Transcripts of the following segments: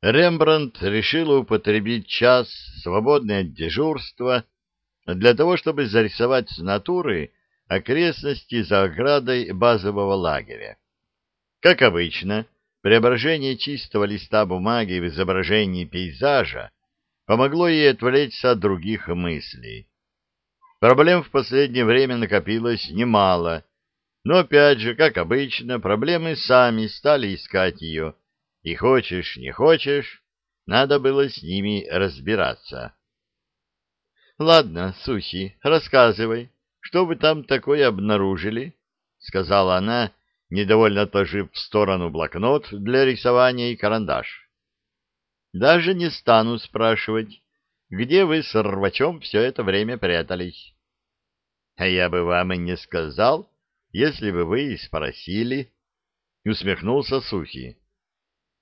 Рембрандт решил употребить час, свободное от дежурства, для того, чтобы зарисовать с натуры окрестности за оградой базового лагеря. Как обычно, преображение чистого листа бумаги в изображении пейзажа помогло ей отвлечься от других мыслей. Проблем в последнее время накопилось немало, но опять же, как обычно, проблемы сами стали искать ее, и хочешь, не хочешь, надо было с ними разбираться. — Ладно, Суси, рассказывай, что вы там такое обнаружили? — сказала она, недовольно отложив в сторону блокнот для рисования и карандаш. — Даже не стану спрашивать, где вы с рвачом все это время прятались. — А я бы вам и не сказал, если бы вы и спросили, — усмехнулся Сухий.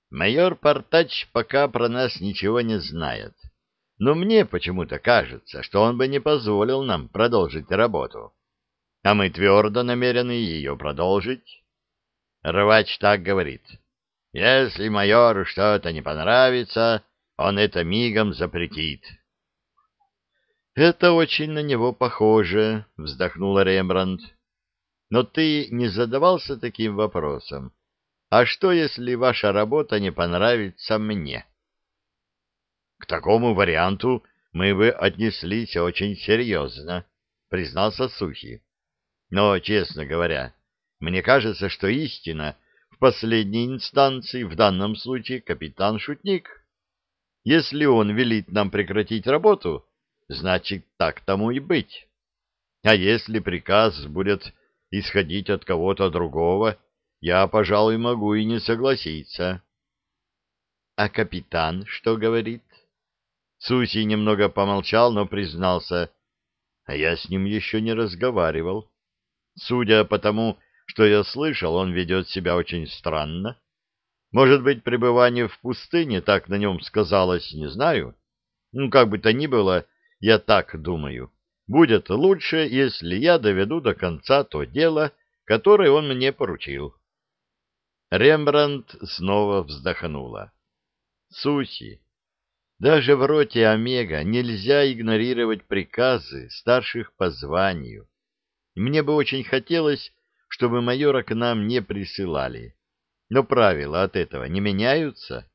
Майор Портач пока про нас ничего не знает, но мне почему-то кажется, что он бы не позволил нам продолжить работу. А мы твердо намерены ее продолжить. Рвач так говорит. Если майору что-то не понравится, он это мигом запретит. «Это очень на него похоже», — вздохнула Рембрандт. «Но ты не задавался таким вопросом? А что, если ваша работа не понравится мне? К такому варианту мы бы отнеслись очень серьезно, признался Сухий. Но, честно говоря, мне кажется, что истина в последней инстанции, в данном случае, капитан-шутник. Если он велит нам прекратить работу, значит, так тому и быть. А если приказ будет исходить от кого-то другого, я, пожалуй, могу и не согласиться. — А капитан что говорит? Суси немного помолчал, но признался. А я с ним еще не разговаривал. Судя по тому, что я слышал, он ведет себя очень странно. Может быть, пребывание в пустыне так на нем сказалось, не знаю. Ну, как бы то ни было, я так думаю. Будет лучше, если я доведу до конца то дело, которое он мне поручил. Рембрандт снова вздохнула. Суси, даже в роте Омега нельзя игнорировать приказы старших по званию. Мне бы очень хотелось, чтобы майора к нам не присылали. Но правила от этого не меняются.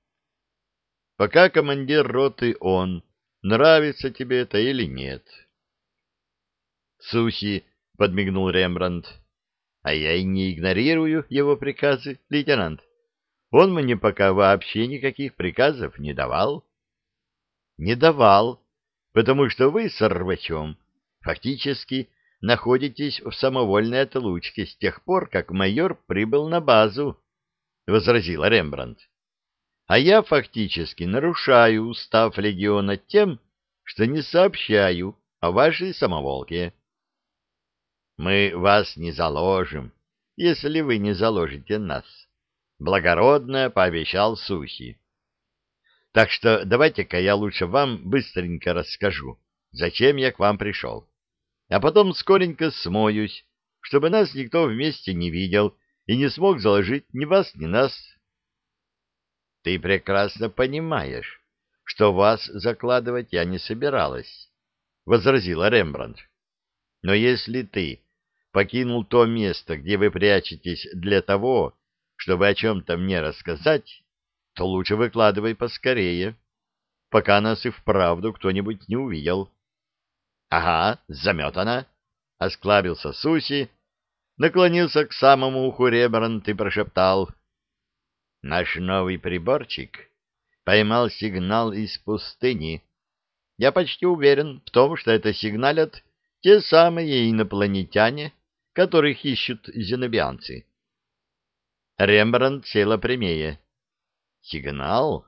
Пока командир роты он, нравится тебе это или нет. Суси, подмигнул Рембрандт, а я и не игнорирую его приказы, лейтенант. Он мне пока вообще никаких приказов не давал. Не давал, потому что вы с Рвачом фактически находитесь в самовольной отлучке с тех пор, как майор прибыл на базу, — возразил Рембрандт. А я фактически нарушаю устав легиона тем, что не сообщаю о вашей самоволке. Мы вас не заложим, если вы не заложите нас. Благородно пообещал Сухи. Так что давайте-ка я лучше вам быстренько расскажу, зачем я к вам пришел. А потом скоренько смоюсь, чтобы нас никто вместе не видел и не смог заложить ни вас, ни нас. Ты прекрасно понимаешь, что вас закладывать я не собиралась, — возразила Рембрандт. Но если ты покинул то место, где вы прячетесь для того, чтобы о чем-то мне рассказать, то лучше выкладывай поскорее, пока нас и вправду кто-нибудь не увидел. — Ага, заметана, — осклабился Суси, наклонился к самому уху Рембрандт и прошептал. — Наш новый приборчик поймал сигнал из пустыни. Я почти уверен в том, что это сигналят те самые инопланетяне, которых ищут зенобианцы. Рембрандт села прямее. Сигнал?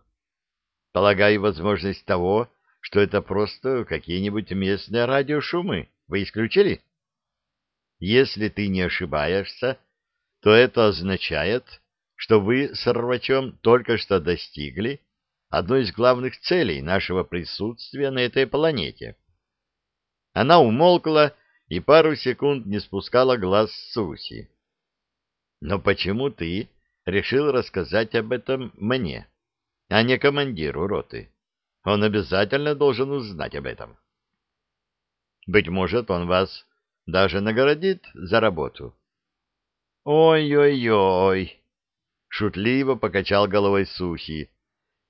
Полагаю, возможность того, что это просто какие-нибудь местные радиошумы. Вы исключили? Если ты не ошибаешься, то это означает, что вы с Рвачом только что достигли одной из главных целей нашего присутствия на этой планете. Она умолкла и пару секунд не спускала глаз с Суси. «Но почему ты решил рассказать об этом мне? а не командиру роты. Он обязательно должен узнать об этом. Быть может, он вас даже наградит за работу. Ой-ой-ой, шутливо покачал головой Сухи.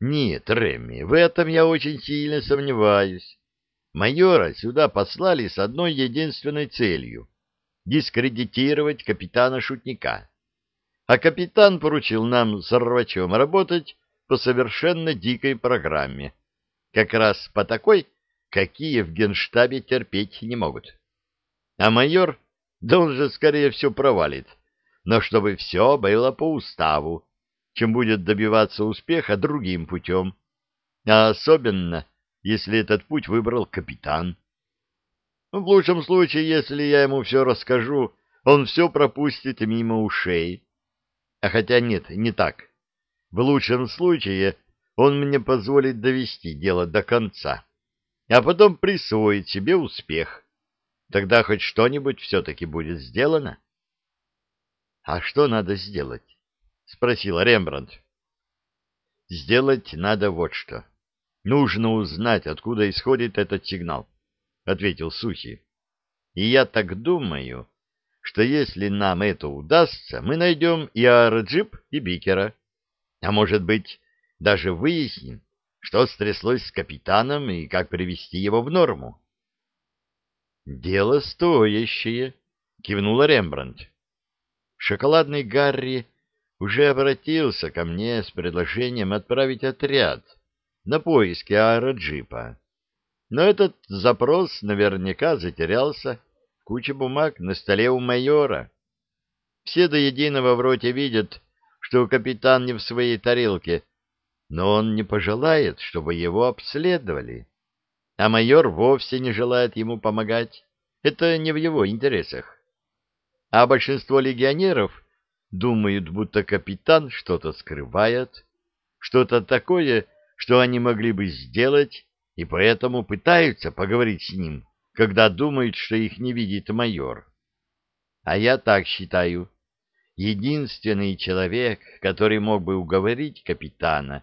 Нет, Рэмми, в этом я очень сильно сомневаюсь. Майора сюда послали с одной единственной целью — дискредитировать капитана-шутника. А капитан поручил нам с Рвачом работать по совершенно дикой программе. Как раз по такой, какие в генштабе терпеть не могут. А майор, да он же, скорее всего, провалит. Но чтобы все было по уставу, чем будет добиваться успеха другим путем. А особенно, если этот путь выбрал капитан. В лучшем случае, если я ему все расскажу, он все пропустит мимо ушей. А хотя нет, не так. В лучшем случае он мне позволит довести дело до конца, а потом присвоить себе успех. Тогда хоть что-нибудь все-таки будет сделано. — А что надо сделать? — спросил Рембрандт. — Сделать надо вот что. Нужно узнать, откуда исходит этот сигнал, — ответил Сухи. — И я так думаю, что если нам это удастся, мы найдем и Араджип, и Бикера. А может быть, даже выясним, что стряслось с капитаном и как привести его в норму. — Дело стоящее, — кивнула Рембрандт. Шоколадный Гарри уже обратился ко мне с предложением отправить отряд на поиски аэроджипа. Но этот запрос наверняка затерялся в куче бумаг на столе у майора. Все до единого в роте видят, что капитан не в своей тарелке, но он не пожелает, чтобы его обследовали. А майор вовсе не желает ему помогать. Это не в его интересах. А большинство легионеров думают, будто капитан что-то скрывает, что-то такое, что они могли бы сделать, и поэтому пытаются поговорить с ним, когда думают, что их не видит майор. А я так считаю. Единственный человек, который мог бы уговорить капитана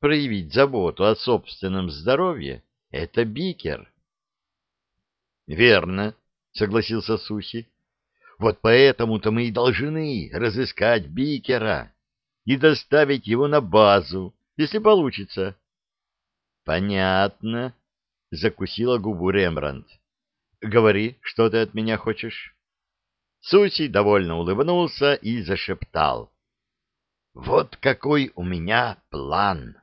проявить заботу о собственном здоровье, — это Бикер. — Верно, — согласился Сухи. Вот поэтому-то мы и должны разыскать Бикера и доставить его на базу, если получится. — Понятно, — закусила губу Рембрандт. — Говори, что ты от меня хочешь. Суси довольно улыбнулся и зашептал. — Вот какой у меня план!